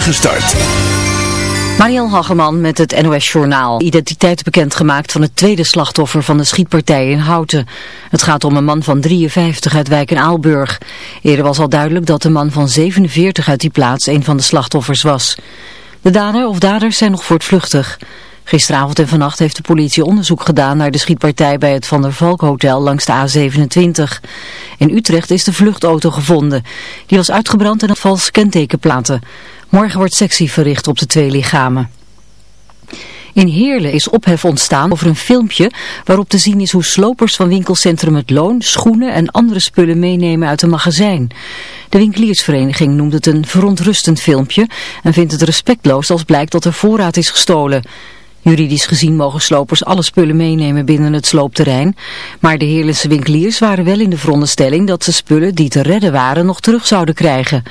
spoedige start. Mariel Hageman met het NOS Journaal. Identiteit bekendgemaakt van het tweede slachtoffer van de schietpartij in Houten. Het gaat om een man van 53 uit wijk en Aalburg. Eerder was al duidelijk dat de man van 47 uit die plaats een van de slachtoffers was. De dader of daders zijn nog voortvluchtig. Gisteravond en vannacht heeft de politie onderzoek gedaan naar de schietpartij bij het Van der Valk Hotel langs de A27. In Utrecht is de vluchtauto gevonden. Die was uitgebrand en had vals kentekenplaten. Morgen wordt sectie verricht op de twee lichamen. In Heerlen is ophef ontstaan over een filmpje waarop te zien is hoe slopers van winkelcentrum Het Loon schoenen en andere spullen meenemen uit een magazijn. De winkeliersvereniging noemt het een verontrustend filmpje en vindt het respectloos als blijkt dat er voorraad is gestolen. Juridisch gezien mogen slopers alle spullen meenemen binnen het sloopterrein. Maar de Heerlense winkeliers waren wel in de veronderstelling dat ze spullen die te redden waren nog terug zouden krijgen.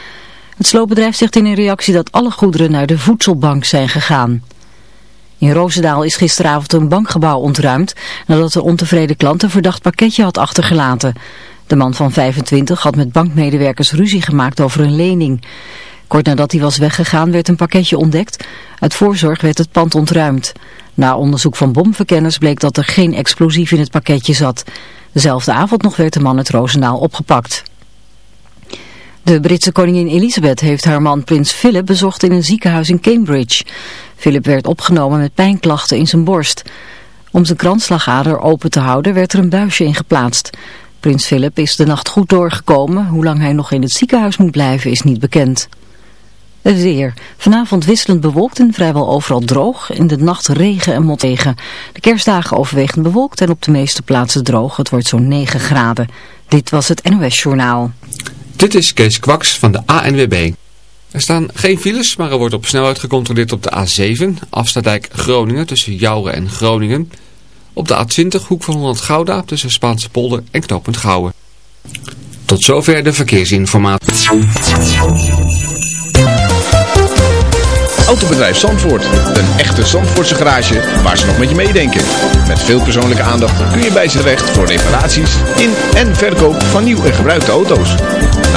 Het sloopbedrijf zegt in een reactie dat alle goederen naar de voedselbank zijn gegaan. In Roosendaal is gisteravond een bankgebouw ontruimd nadat een ontevreden klant een verdacht pakketje had achtergelaten. De man van 25 had met bankmedewerkers ruzie gemaakt over een lening. Kort nadat hij was weggegaan werd een pakketje ontdekt. Uit voorzorg werd het pand ontruimd. Na onderzoek van bomverkenners bleek dat er geen explosief in het pakketje zat. Dezelfde avond nog werd de man uit Roosendaal opgepakt. De Britse koningin Elizabeth heeft haar man prins Philip bezocht in een ziekenhuis in Cambridge. Philip werd opgenomen met pijnklachten in zijn borst. Om zijn kransslagader open te houden werd er een buisje in geplaatst. Prins Philip is de nacht goed doorgekomen. Hoe lang hij nog in het ziekenhuis moet blijven is niet bekend. Het weer. Vanavond wisselend bewolkt en vrijwel overal droog. In de nacht regen en motregen. De kerstdagen overwegend bewolkt en op de meeste plaatsen droog. Het wordt zo'n 9 graden. Dit was het NOS Journaal. Dit is Kees Kwaks van de ANWB. Er staan geen files, maar er wordt op snelheid gecontroleerd op de A7, Afstadijk Groningen tussen Jouren en Groningen. Op de A20, hoek van Holland Gouda tussen Spaanse polder en knooppunt Gouwen. Tot zover de verkeersinformatie. Autobedrijf Zandvoort. Een echte Zandvoortse garage waar ze nog met je meedenken. Met veel persoonlijke aandacht kun je bij ze terecht voor reparaties in en verkoop van nieuw en gebruikte auto's.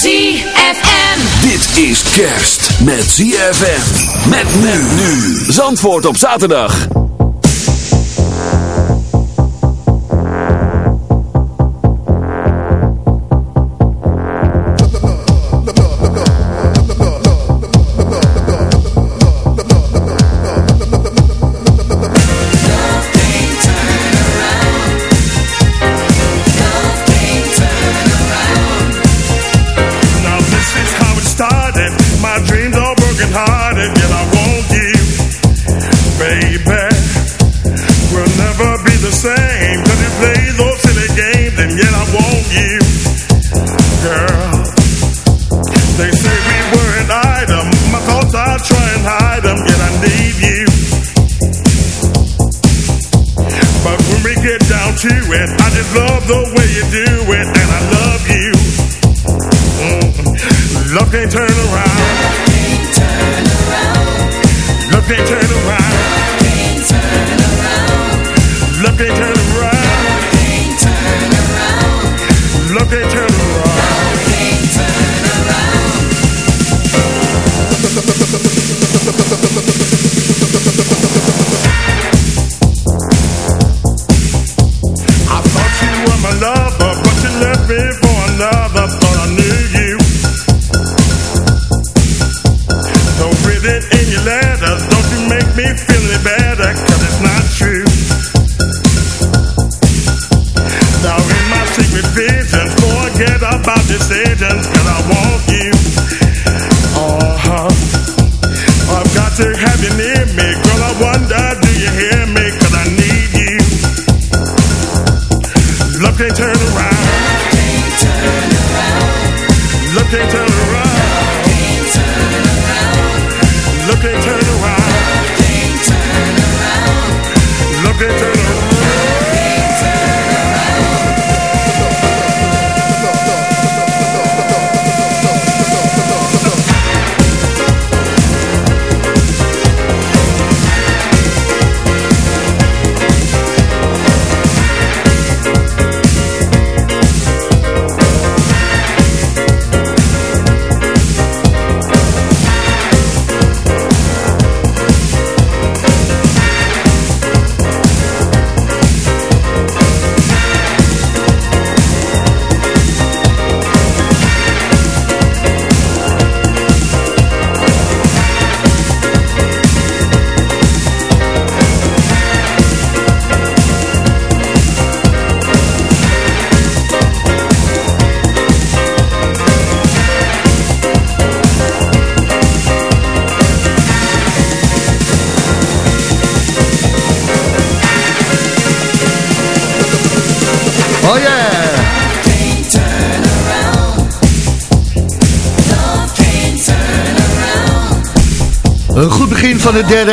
ZFM. Dit is kerst met ZFM. Met men nu. Zandvoort op zaterdag.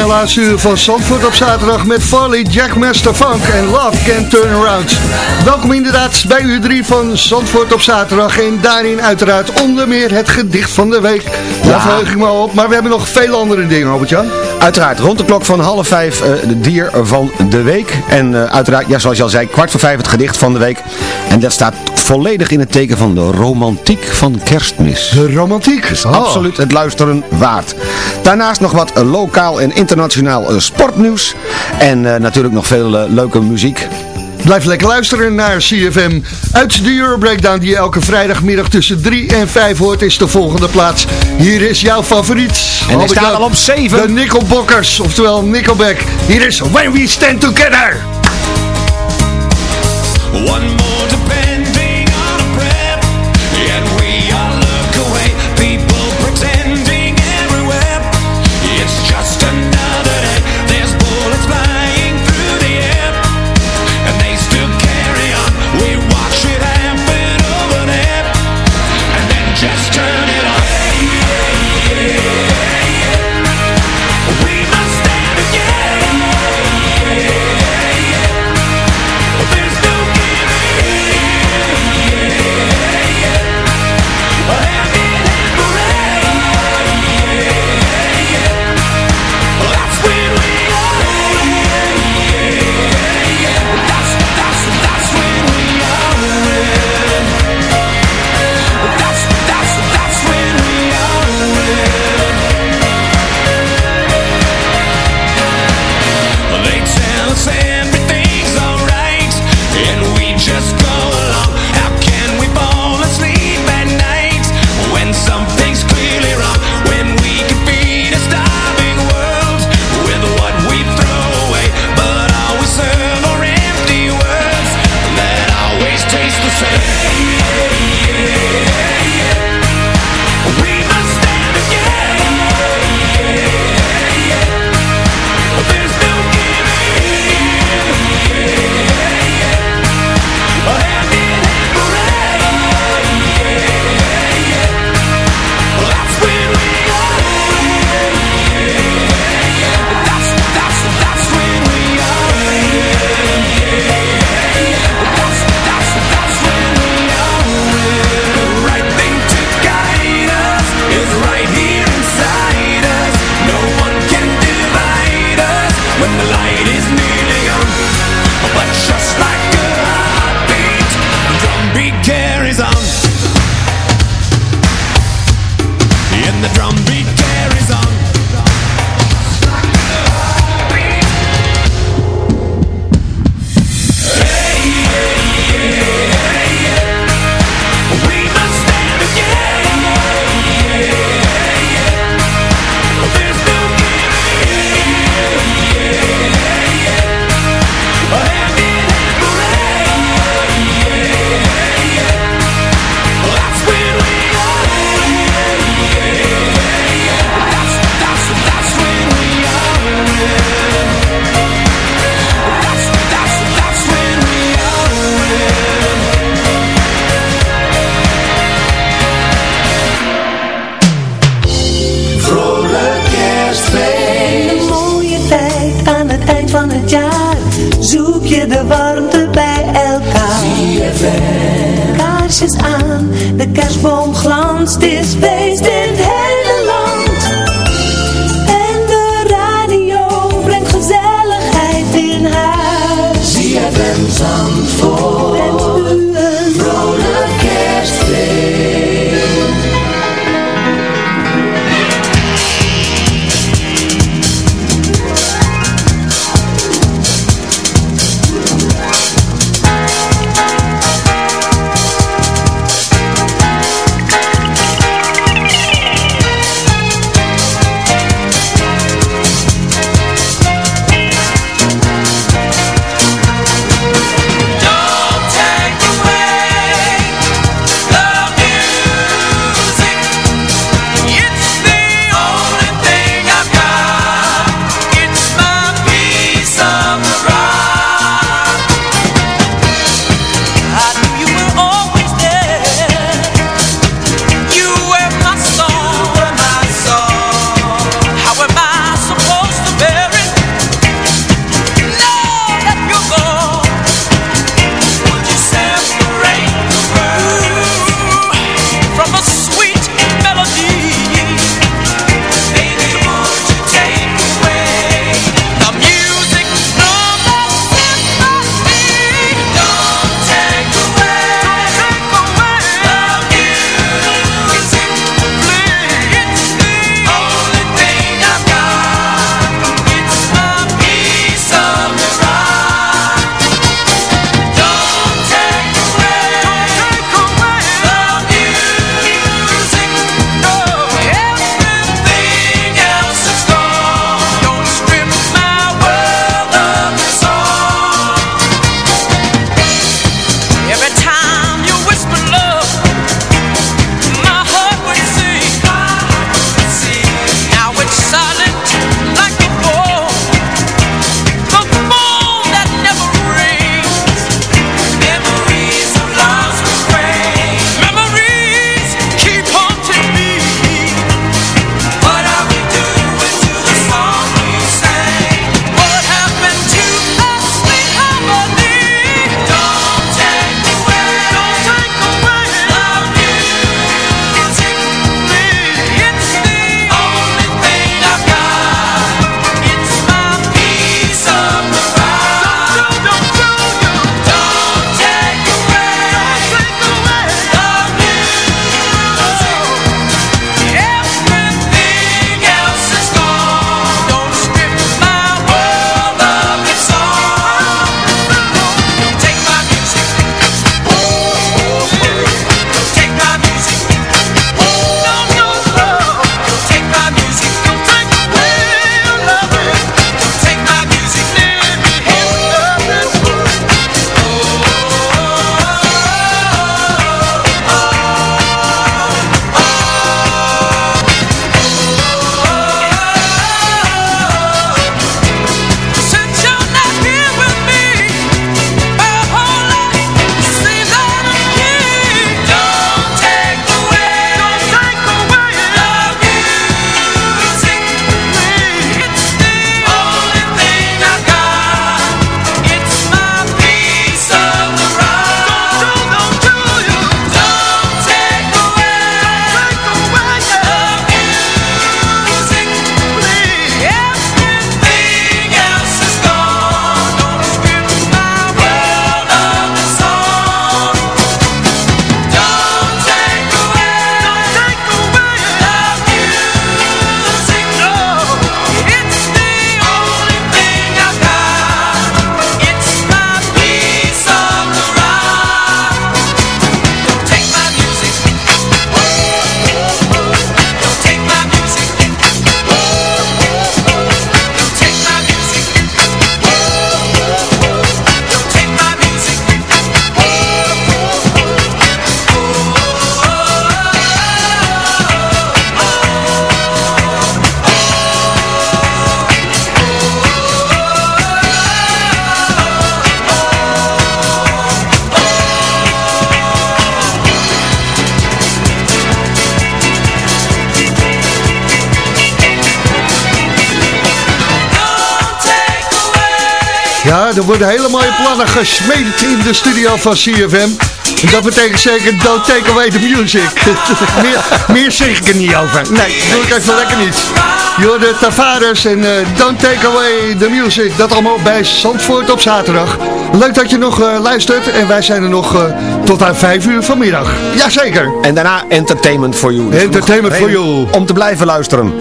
Laatste uur van Zandvoort op zaterdag met Farley, Jackmaster Funk en Love Can Turn Around. Welkom inderdaad bij uur 3 van Zandvoort op zaterdag en daarin uiteraard onder meer het gedicht van de week. Daar verheug ik me op, maar we hebben nog veel andere dingen, Albert-Jan. Uiteraard, rond de klok van half vijf uh, de dier van de week. En uh, uiteraard, ja, zoals je al zei, kwart voor vijf het gedicht van de week. En dat staat volledig in het teken van de romantiek van kerstmis. De romantiek? Dus absoluut het luisteren waard. Daarnaast nog wat uh, lokaal en internationaal sportnieuws. En natuurlijk nog veel leuke muziek. Blijf lekker luisteren naar CFM. Uit de Euro Breakdown die je elke vrijdagmiddag tussen 3 en 5 hoort is de volgende plaats. Hier is jouw favoriet. En hij staat al op 7. De Nickelbockers, oftewel Nickelback. Hier is When We Stand Together. One more er worden hele mooie plannen gesmeed in de studio van CFM. En dat betekent zeker don't take away the music. meer, meer zeg ik er niet over. Nee, doe ik even lekker niet. Jorde Tavares en uh, don't take away the music. Dat allemaal bij Zandvoort op zaterdag. Leuk dat je nog uh, luistert en wij zijn er nog uh, tot aan 5 uur vanmiddag. Jazeker. En daarna Entertainment for You. Dus entertainment for You. Om te blijven luisteren.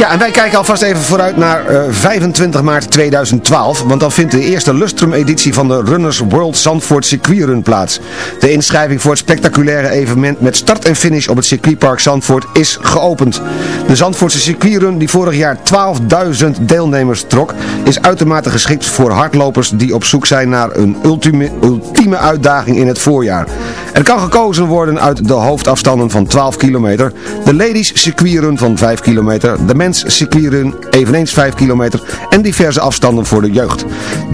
Ja, en wij kijken alvast even vooruit naar 25 maart 2012. Want dan vindt de eerste Lustrum-editie van de Runners World Zandvoort Circuitrun plaats. De inschrijving voor het spectaculaire evenement met start en finish op het circuitpark Zandvoort is geopend. De Zandvoortse circuitrun die vorig jaar 12.000 deelnemers trok, is uitermate geschikt voor hardlopers die op zoek zijn naar een ultieme, uitdaging in het voorjaar. Er kan gekozen worden uit de hoofdafstanden van 12 kilometer, de ladies circuitrun van 5 kilometer, de circuitrun eveneens 5 kilometer en diverse afstanden voor de jeugd.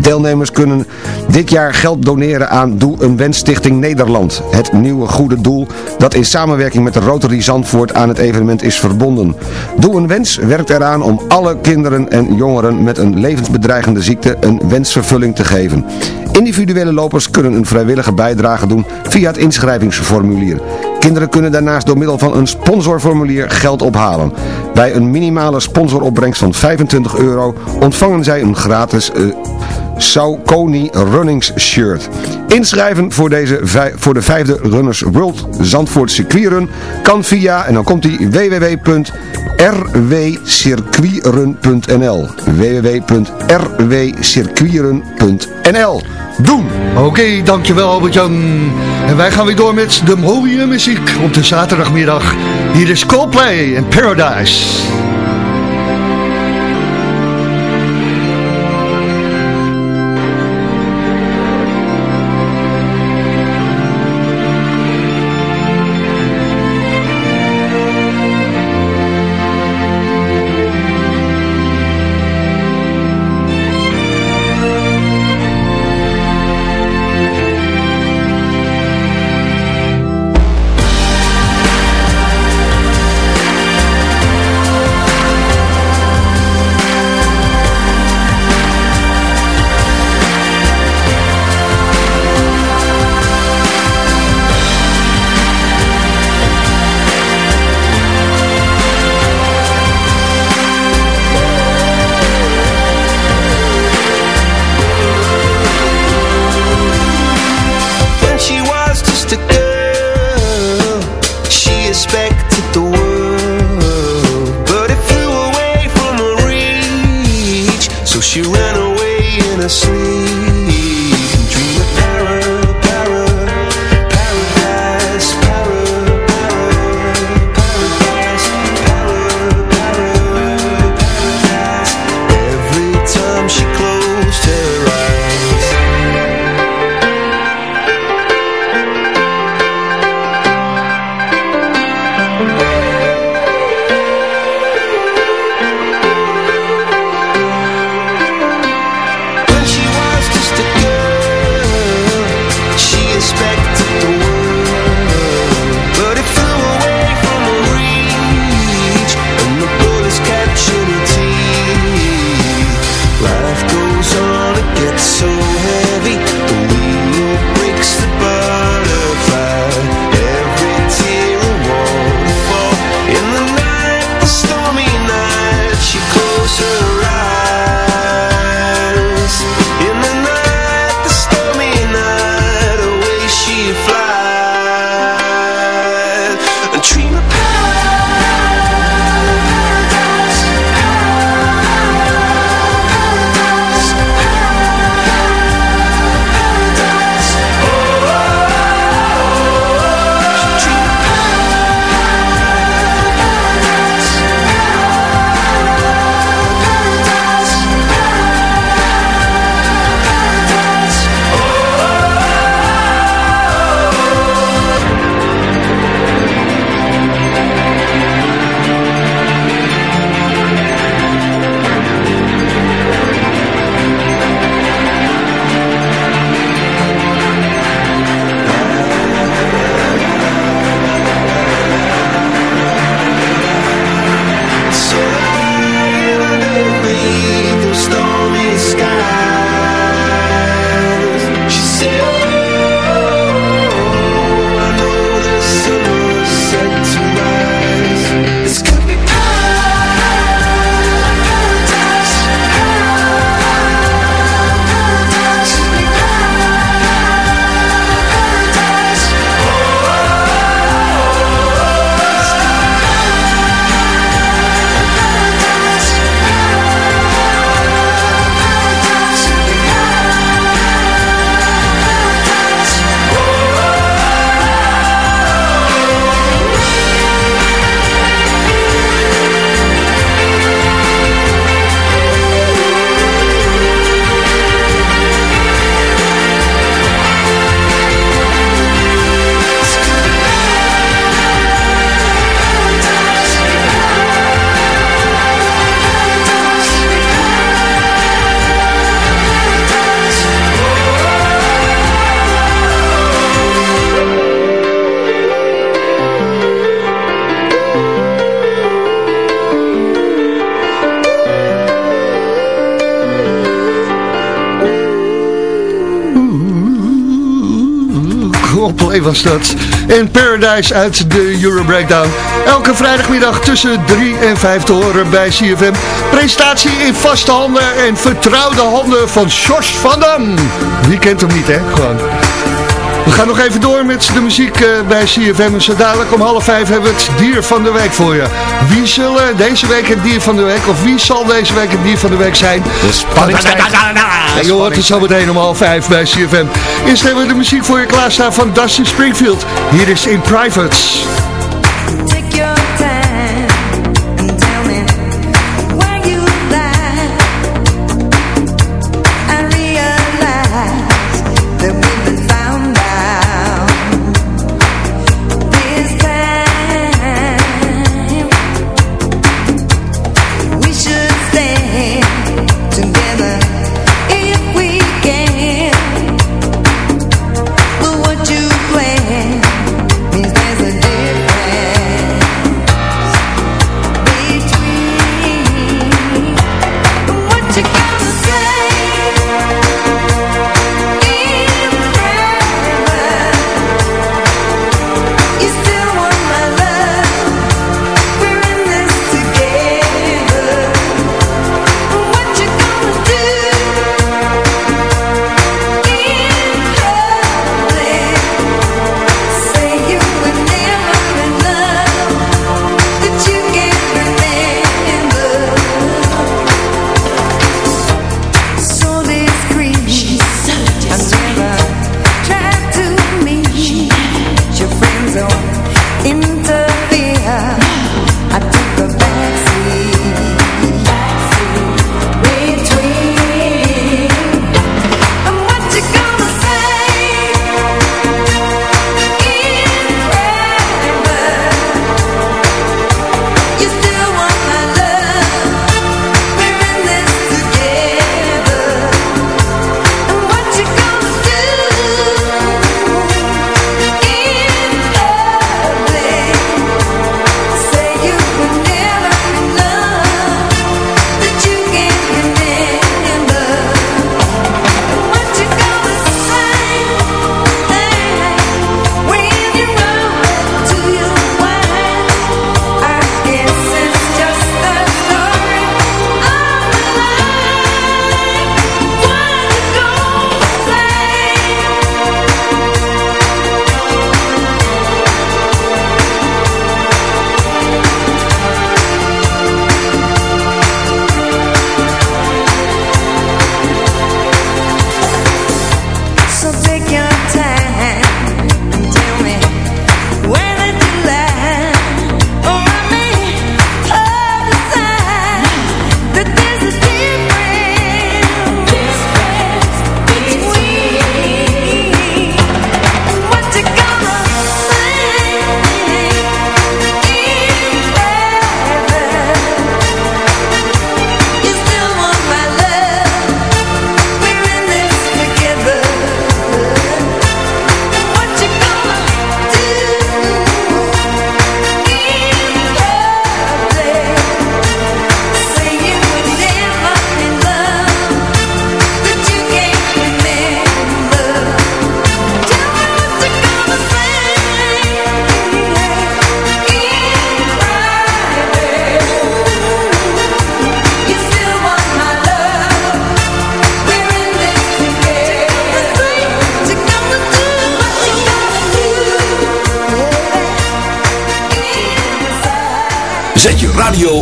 Deelnemers kunnen dit jaar geld doneren aan Doe een Wens Stichting Nederland. Het nieuwe goede doel dat in samenwerking met de Rotary Zandvoort aan het evenement is verbonden. Doe een Wens werkt eraan om alle kinderen en jongeren met een levensbedreigende ziekte een wensvervulling te geven. Individuele lopers kunnen een vrijwillige bijdrage doen via het inschrijvingsformulier. Kinderen kunnen daarnaast door middel van een sponsorformulier geld ophalen. Bij een minimale sponsoropbrengst van 25 euro ontvangen zij een gratis uh, Saucony Runnings shirt. Inschrijven voor, deze voor de vijfde Runners World Zandvoort Circuitrun kan via, en dan komt die www.rwcircuitrun.nl www.rwcircuitrun.nl Doen! Oké, dankjewel Albert-Jan. En wij gaan weer door met de mooie muziek op de zaterdagmiddag. Hier is Coldplay en Paradise. Was. En Paradise uit de Euro Breakdown. Elke vrijdagmiddag tussen 3 en 5 te horen bij CFM. Presentatie in vaste handen en vertrouwde handen van Jos van Dam. Wie kent hem niet, hè? Gewoon. We gaan nog even door met de muziek eh, bij CFM. En zo dadelijk om half vijf hebben we het dier van de week voor je. Wie zullen deze week het dier van de week, of wie zal deze week het dier van de week zijn? De spanning Ja, je hoort het zo meteen om half vijf bij CFM. Eerst hebben we de muziek voor je klaarstaan van Dusty Springfield. Hier is In Privates.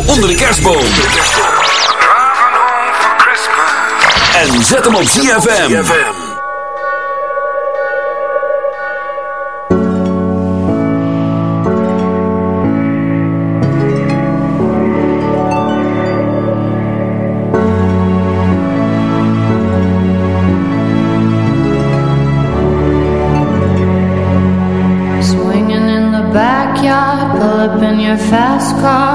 Onder de kerstboom. En zet hem op ZFM. Swinging in the backyard, pull up in your fast car,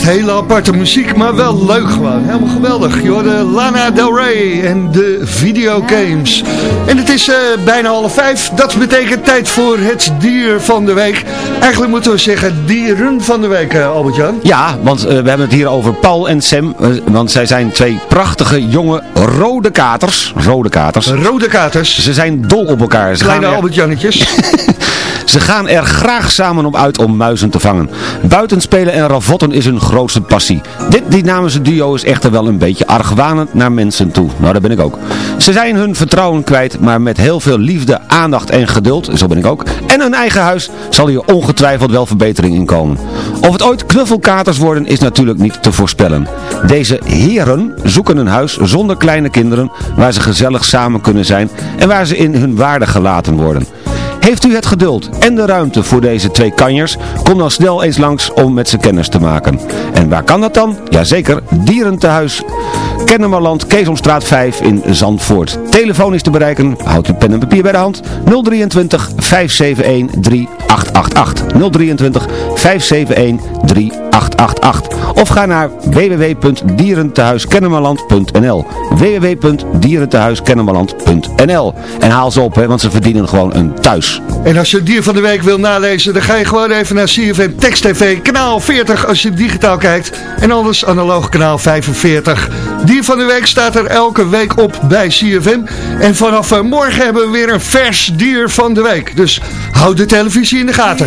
Blijft hele aparte muziek, maar wel leuk gewoon. Helemaal geweldig. Je hoorde Lana Del Rey en de videogames. En het is eh, bijna half vijf. Dat betekent tijd voor het dier van de week. Eigenlijk moeten we zeggen dieren van de week, eh, Albert-Jan. Ja, want eh, we hebben het hier over Paul en Sam. want zij zijn twee prachtige jonge rode katers. Rode katers. Rode katers. Ze zijn dol op elkaar. Ze Kleine er- Albert-Jannetjes. Ze gaan er graag samen op uit om muizen te vangen. Buitenspelen en ravotten is hun grootste passie. Dit dynamische duo is echter wel een beetje argwanend naar mensen toe. Nou, dat ben ik ook. Ze zijn hun vertrouwen kwijt, maar met heel veel liefde, aandacht en geduld, zo ben ik ook, en een eigen huis zal hier ongetwijfeld wel verbetering in komen. Of het ooit knuffelkaters worden is natuurlijk niet te voorspellen. Deze heren zoeken een huis zonder kleine kinderen, waar ze gezellig samen kunnen zijn en waar ze in hun waarde gelaten worden. Heeft u het geduld en de ruimte voor deze twee kanjers? Kom dan snel eens langs om met ze kennis te maken. En waar kan dat dan? Jazeker, Dierentehuis Kennemerland, Keesomstraat 5 in Zandvoort. Telefoon is te bereiken, houd uw pen en papier bij de hand. 023 571 3888. 023 571 3888. Of ga naar www.dierentehuiskennemerland.nl www.dierentehuiskennemerland.nl En haal ze op, hè, want ze verdienen gewoon een thuis. En als je het dier van de week wil nalezen, dan ga je gewoon even naar CFM Text TV, kanaal 40 als je digitaal kijkt. En anders analoog kanaal 45. Dier van de week staat er elke week op bij CFM. En vanaf eh, morgen hebben we weer een vers dier van de week. Dus houd de televisie in de gaten.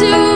To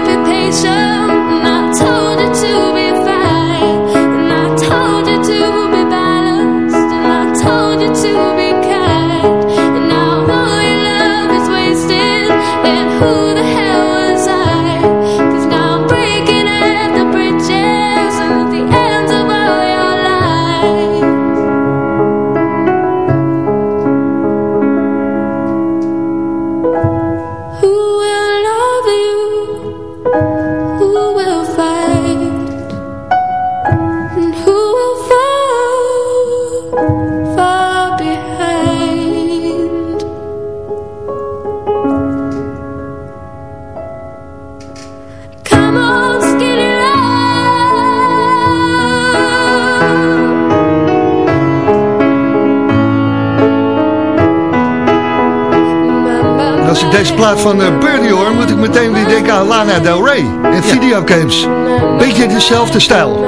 plaat van Birdie hoor, moet ik meteen weer denken aan Lana Del Rey en videogames. Beetje dezelfde stijl.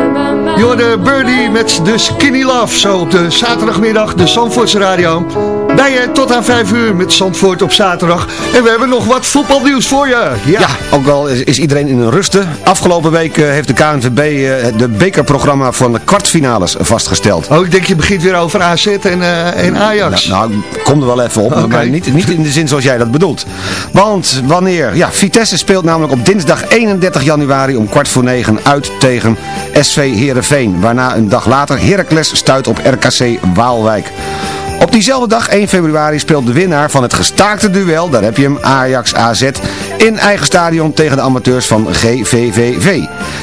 Je hoorde Birdie met de Skinny Love, zo op de zaterdagmiddag, de Zandvoortse radio. Bij je tot aan 5 uur met Zandvoort op zaterdag. En we hebben nog wat voetbalnieuws voor je. Ja, Ja, ook al is, iedereen in een rusten. Afgelopen week eh, heeft de KNVB eh, de bekerprogramma van de kwartfinales vastgesteld. Oh, ik denk je begint weer over AZ en, eh, en Ajax. Nou, nou, kom er wel even op, maar niet, niet in de zin zoals jij dat bedoelt. Want wanneer? Ja, Vitesse speelt namelijk op dinsdag 31 januari om kwart voor negen uit tegen SV Heerenveen. Waarna een dag later Heracles stuit op RKC Waalwijk. Diezelfde dag, 1 februari, speelt de winnaar van het gestaakte duel, daar heb je hem, Ajax-AZ, in eigen stadion tegen de amateurs van GVVV.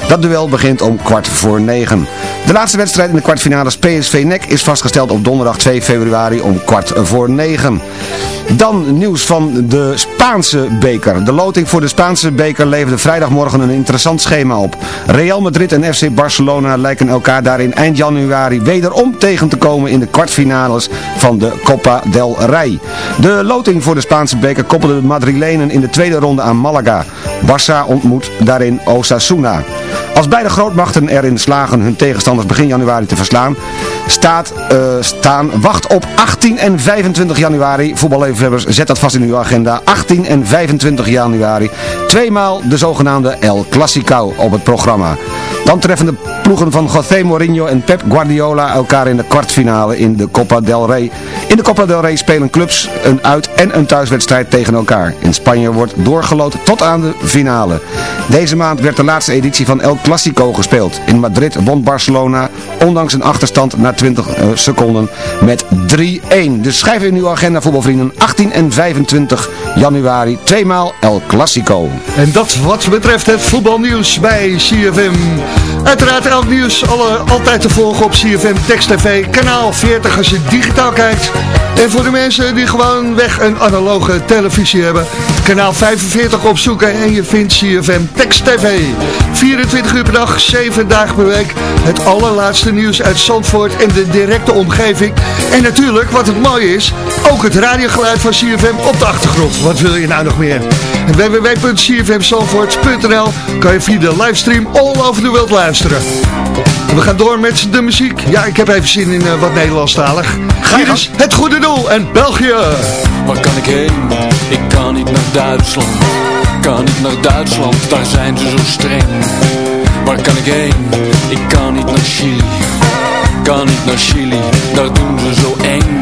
Dat duel begint om kwart voor negen. De laatste wedstrijd in de kwartfinales PSV-NEC is vastgesteld op donderdag 2 februari om kwart voor negen. Dan nieuws van de Spaanse beker. De loting voor de Spaanse beker leverde vrijdagmorgen een interessant schema op. Real Madrid en FC Barcelona lijken elkaar daarin eind januari wederom tegen te komen in de kwartfinales van de Copa del Rey. De loting voor de Spaanse beker koppelde de Madrilenen in de tweede ronde aan Malaga. Barça ontmoet daarin Osasuna. Als beide grootmachten erin slagen hun tegenstanders begin januari te verslaan, staat, eh, staan, wacht op 18 en 25 januari. Voetballiefhebbers, zet dat vast in uw agenda. 18 en 25 januari. Tweemaal de zogenaamde El Clasico op het programma. Dan treffen de ploegen van José Mourinho en Pep Guardiola elkaar in de kwartfinale in de Copa del Rey. In de Copa del Rey spelen clubs een uit- en een thuiswedstrijd tegen elkaar. In Spanje wordt doorgeloot tot aan de finale. Deze maand werd de laatste editie van El Clasico gespeeld. In Madrid won Barcelona, ondanks een achterstand na 20 eh, seconden, met 3-1. Dus schrijf in uw agenda voetbalvrienden 18 en 25 januari, tweemaal El Clasico. En dat wat betreft het voetbalnieuws bij CFM. Uiteraard elk nieuws alle, altijd te volgen op CFM Text TV, kanaal 40 als je digitaal kijkt. En voor de mensen die gewoon weg een analoge televisie hebben, kanaal 45 opzoeken en je vindt CFM Text TV. 24 uur per dag, 7 dagen per week. Het allerlaatste nieuws uit Zandvoort en de directe omgeving. En natuurlijk, wat het mooie is, ook het radiogeluid van CFM op de achtergrond. Wat wil je nou nog meer? Www.cfmzandvoort.nl kan je via de livestream all over the world luisteren. En we gaan door met de muziek. Ja, ik heb even zin in eh, wat Nederlandstalig. Hier is Het Goede Doel en België. Waar kan ik heen? Ik kan niet naar Duitsland. Kan niet naar Duitsland, daar zijn ze zo streng. Waar kan ik heen? Ik kan niet naar Chili. Kan niet naar Chili, daar doen ze zo eng.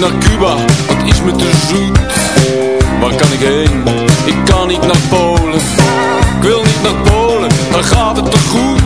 Naar Cuba, dat is me te zoet. Waar kan ik heen? Ik kan niet naar Polen. Ik wil niet naar Polen, daar gaat het te goed.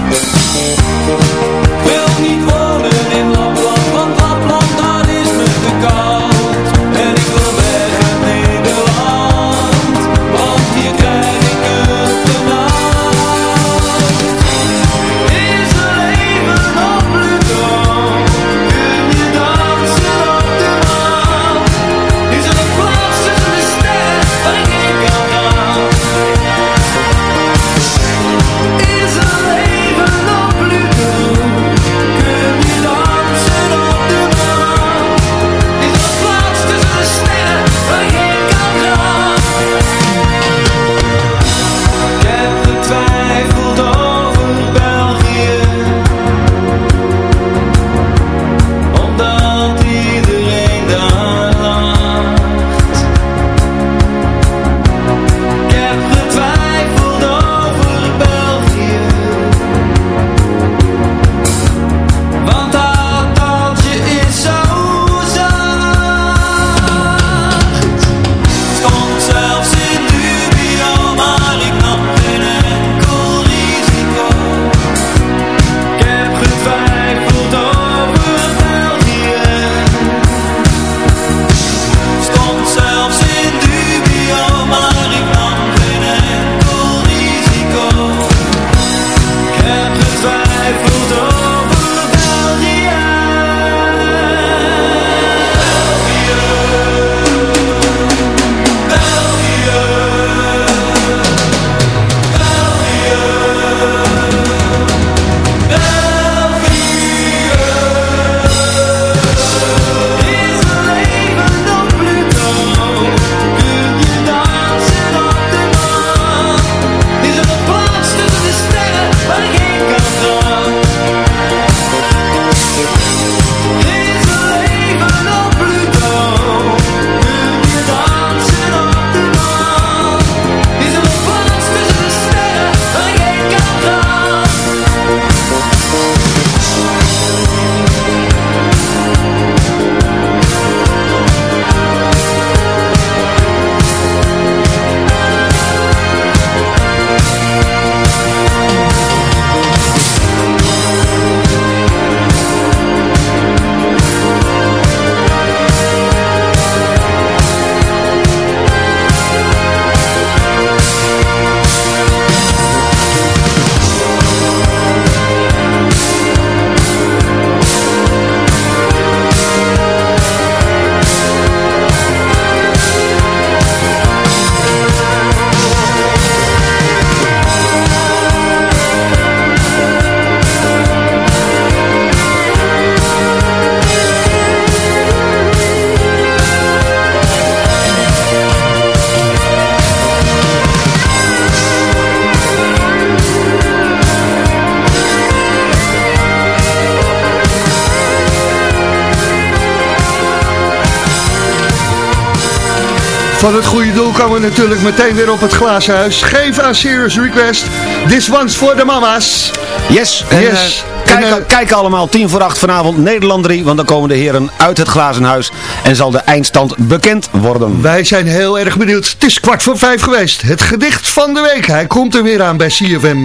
Komen we natuurlijk meteen weer op het glazen huis. Geef aan Serious Request. This one's for the mama's. Yes. En, Yes. eh, kijk, En, eh, kijk allemaal, 10 voor 8 vanavond Nederland 3, want dan komen de heren uit het glazen huis en zal de eindstand bekend worden. Wij zijn heel erg benieuwd. Het is kwart voor vijf geweest. Het gedicht van de week. Hij komt er weer aan bij CFM.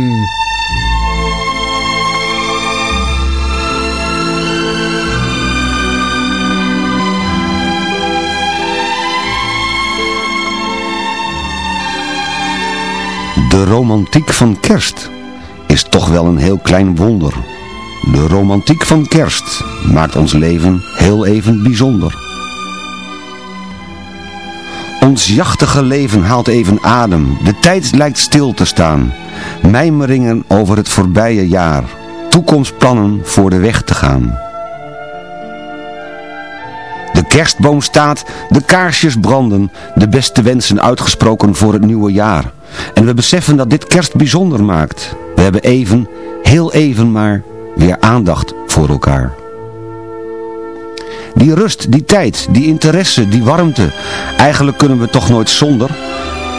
De romantiek van kerst is toch wel een heel klein wonder. De romantiek van kerst maakt ons leven heel even bijzonder. Ons jachtige leven haalt even adem, de tijd lijkt stil te staan. Mijmeringen over het voorbije jaar, toekomstplannen voor de weg te gaan. De kerstboom staat, de kaarsjes branden, de beste wensen uitgesproken voor het nieuwe jaar. En we beseffen dat dit kerst bijzonder maakt. We hebben even, heel even maar, weer aandacht voor elkaar. Die rust, die tijd, die interesse, die warmte, eigenlijk kunnen we toch nooit zonder.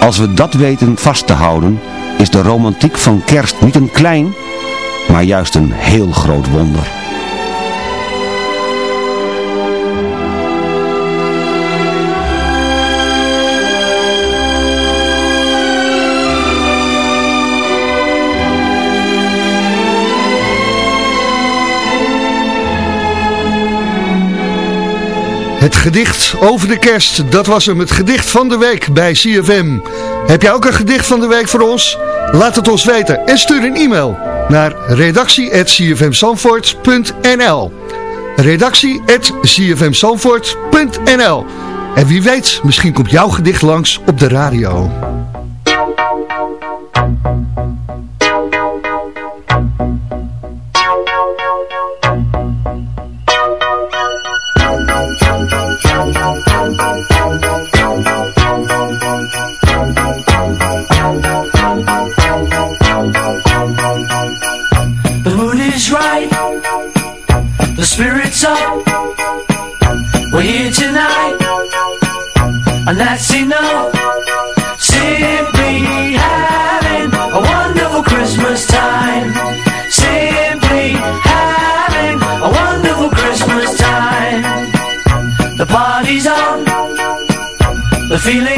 Als we dat weten vast te houden, is de romantiek van kerst niet een klein, maar juist een heel groot wonder. Het gedicht over de kerst, dat was hem, het gedicht van de week bij CFM. Heb jij ook een gedicht van de week voor ons? Laat het ons weten en stuur een e-mail naar redactie.cfmzandvoort.nl redactie.cfmzandvoort.nl En wie weet, misschien komt jouw gedicht langs op de radio. We're here tonight. And that's enough. Simply having a wonderful Christmas time. Simply having a wonderful Christmas time. The party's on. The feeling's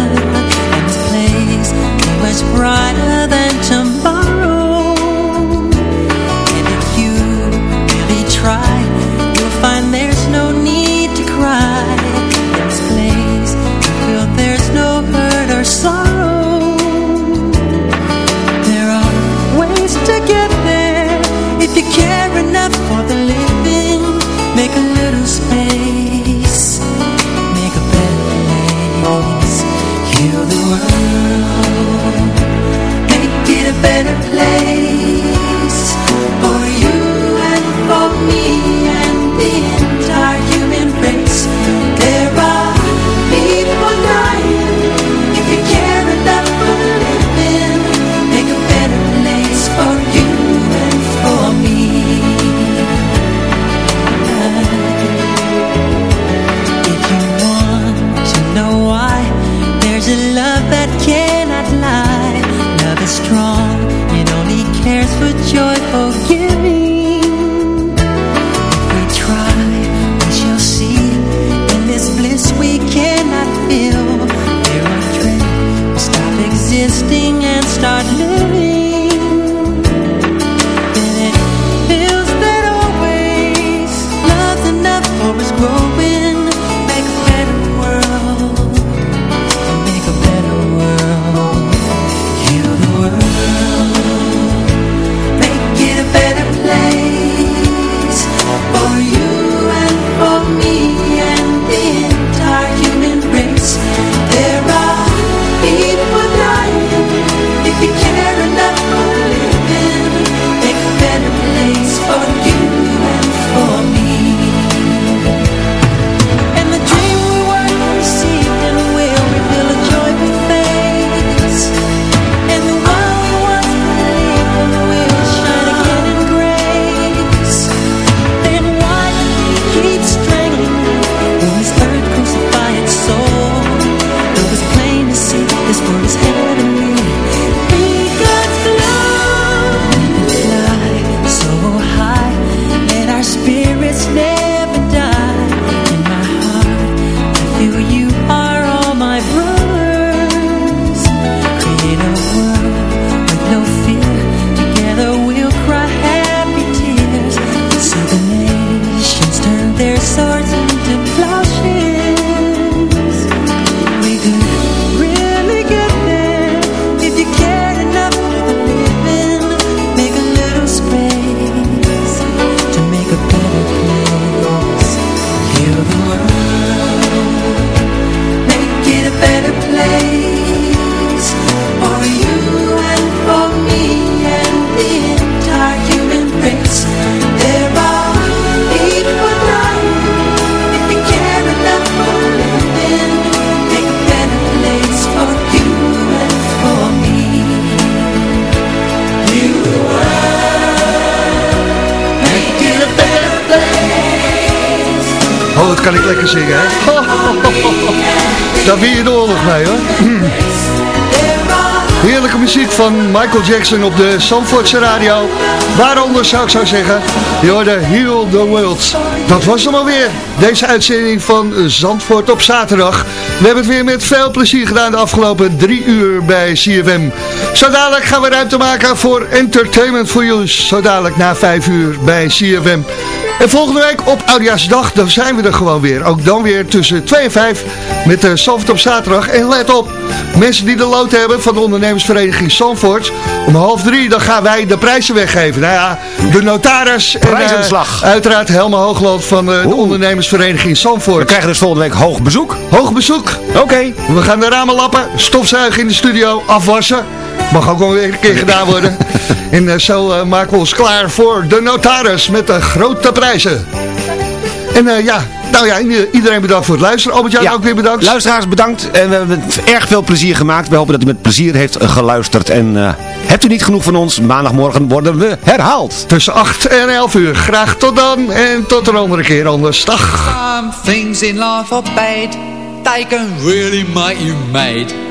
Much brighter Kan ik lekker zingen, hè? Daar win je de oorlog mee, hoor. Heerlijke muziek van Michael Jackson op de Zandvoortse radio. Waaronder zou ik zo zeggen, je hoorde Heal the World. Dat was hem alweer, deze uitzending van Zandvoort op zaterdag. We hebben het weer met veel plezier gedaan de afgelopen drie uur bij CFM. Zo dadelijk gaan we ruimte maken voor Entertainment for You. Zo dadelijk na vijf uur bij CFM. En volgende week op Oudjaarsdag, dan zijn we er gewoon weer. Ook dan weer tussen 2 en 5 met de Zandvoort op zaterdag. En let op, mensen die de lood hebben van de ondernemersvereniging Zandvoort. Om half drie, dan gaan wij de prijzen weggeven. Nou ja, de notaris. En, eh, uiteraard Helma Hoogland van eh, de ondernemersvereniging Zandvoort. We krijgen dus volgende week hoog bezoek. Hoog bezoek. Oké. We gaan de ramen lappen, stofzuigen in de studio, afwassen. Mag ook wel weer een keer gedaan worden. en eh, zo eh, maken we ons klaar voor de notaris met de grote prijzen. En eh, ja, Nou ja, iedereen bedankt voor het luisteren. Albert-Jan ook weer bedankt. Luisteraars bedankt. En we hebben erg veel plezier gemaakt. We hopen dat u met plezier heeft geluisterd. En eh, hebt u niet genoeg van ons? Maandagmorgen worden we herhaald. Tussen 8 en 11 uur. Graag tot dan en tot een andere keer anders. Dag. Some things in life are bad. They can really make you mad.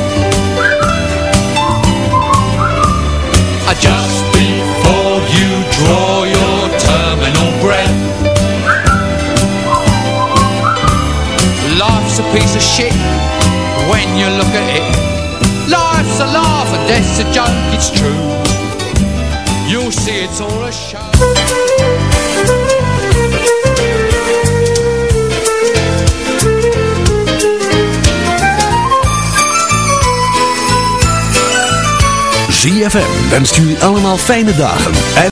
When you look at it. Life's a laugh and death's a joke, it's true. You'll see it's all a show. ZFM wenst jullie allemaal fijne dagen. En